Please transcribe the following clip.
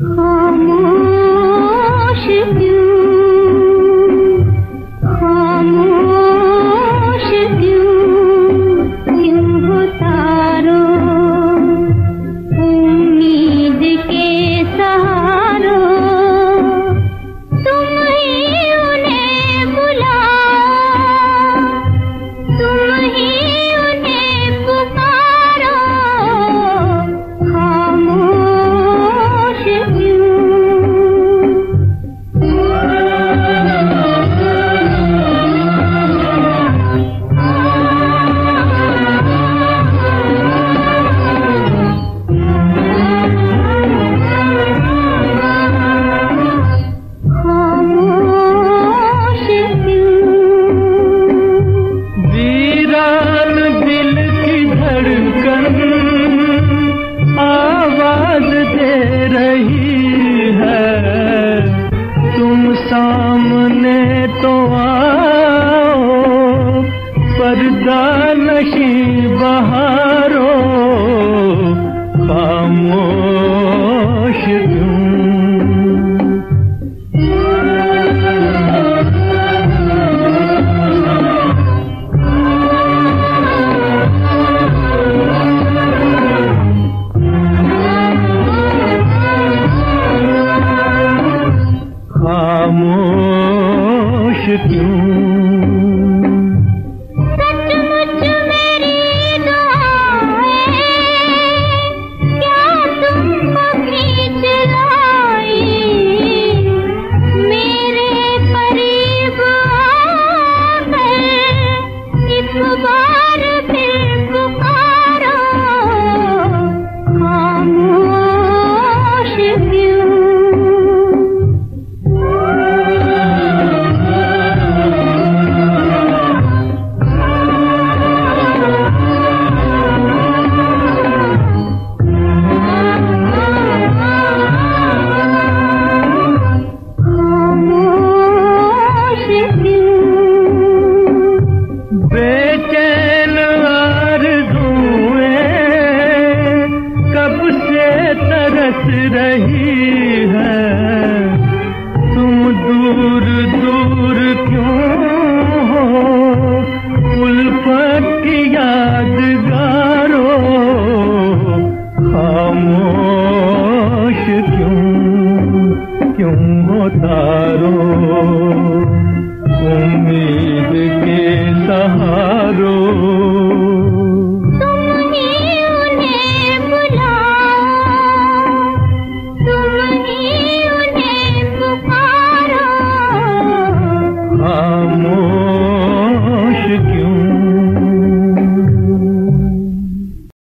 Oh. खुदा नशी बहारो खामोश क्यों खामोश क्यों बरस रही है। तुम दूर दूर क्यों हो? उल्फत की यादगारो, खामोश क्यों? क्यों हो उम्मीद के सहारो खामोश क्यों